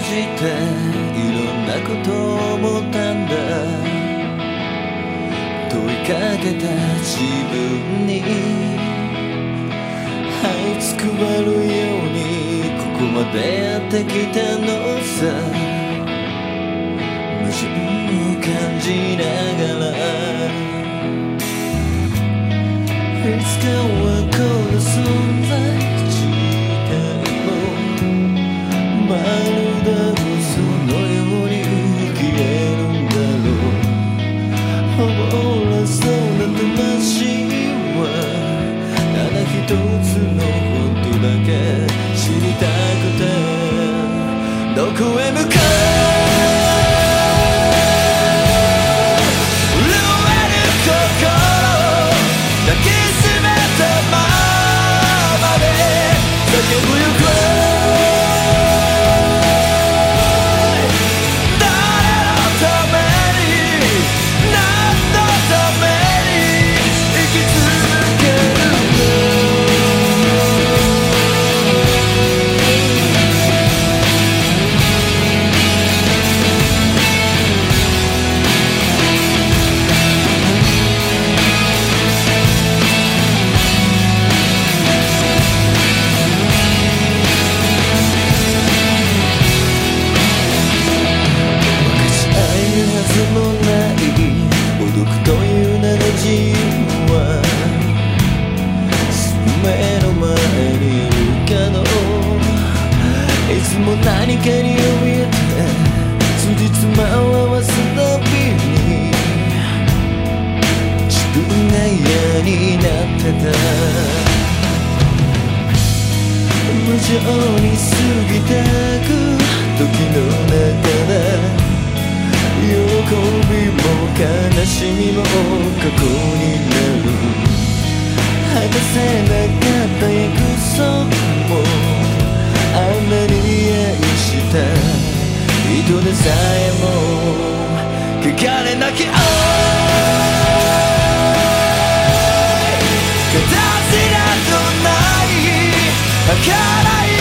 じていろんなことを思ったんだ。問いかけた自分に。這いつくばるようにここまでやってきたのさ。矛盾を感じながら。いつかはこの存在こへ向かう何かに怯えて辻褄を合わすたびに自分が嫌になってた。無情に過ぎてく時の中で。喜びも悲しみも過去になる。果たせなかさえも汚れなき愛形などない。儚い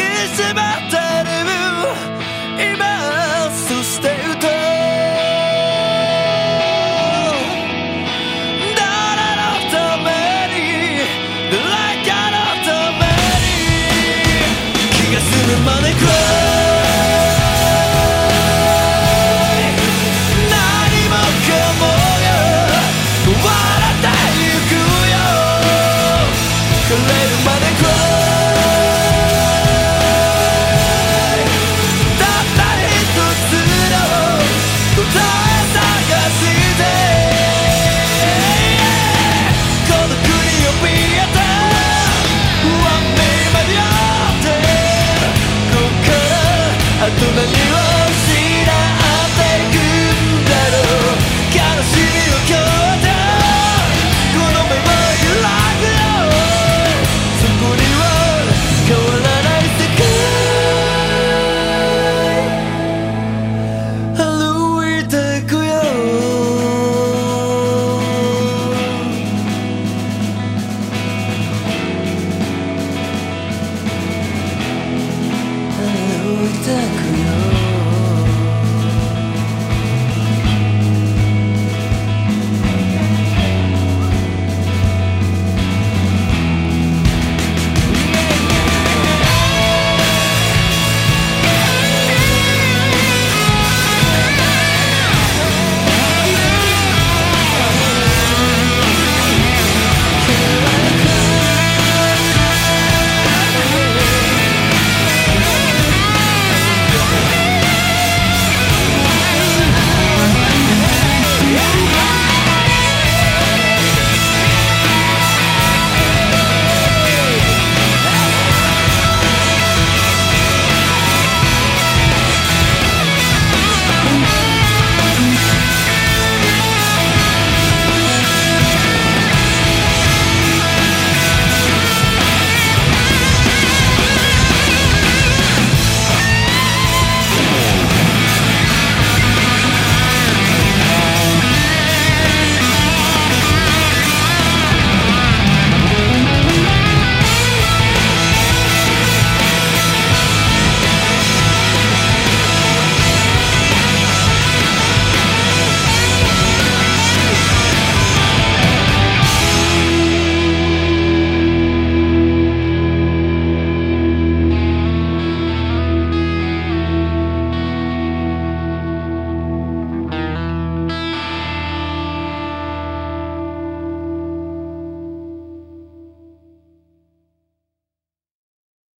que ce matin